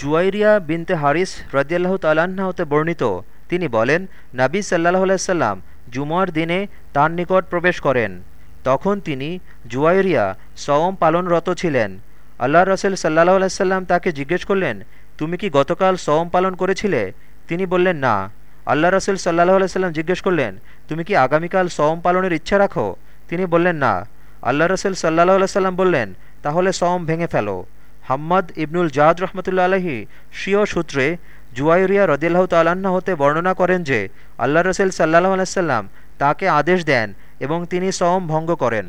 জুয়াইরিয়া বিনতে হারিস রদিয়াল্লাহ তাল্লাহ্ন হতে বর্ণিত। তিনি বলেন, নাবী সাল্লাহ আলাইসাল্লাম জুমার দিনে তার নিকট প্রবেশ করেন। তখন তিনি জুয়াইরিয়া সওম পালনরত ছিলেন। আল্লাহ রসুল সাল্লাহ আলাইসাল্লাম তাকে জিজ্ঞেস করলেন, তুমি কি গতকাল সওম পালন করেছিলে? তিনি বললেন, না। আল্লাহ রসুল সাল্লাহ আলাইসাল্লাম জিজ্ঞেস করলেন, তুমি কি আগামীকাল সওম পালনের ইচ্ছা রাখো? তিনি বললেন, না। আল্লাহ রসুল সাল্লাহ আলাইসাল্লাম বললেন, তাহলে সওম ভেঙে ফেলো। হাম্মদ ইবনুল জাদ রহমতুল্লা আলহি স্বীয় সূত্রে জুয়াইরিয়া রদিল্লাহ তাল্লাহ্ন হতে বর্ণনা করেন যে আল্লাহ রসেল সাল্লাহ আলাইসাল্লাম তাকে আদেশ দেন এবং তিনি সওম ভঙ্গ করেন।